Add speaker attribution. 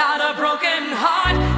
Speaker 1: not a broken heart.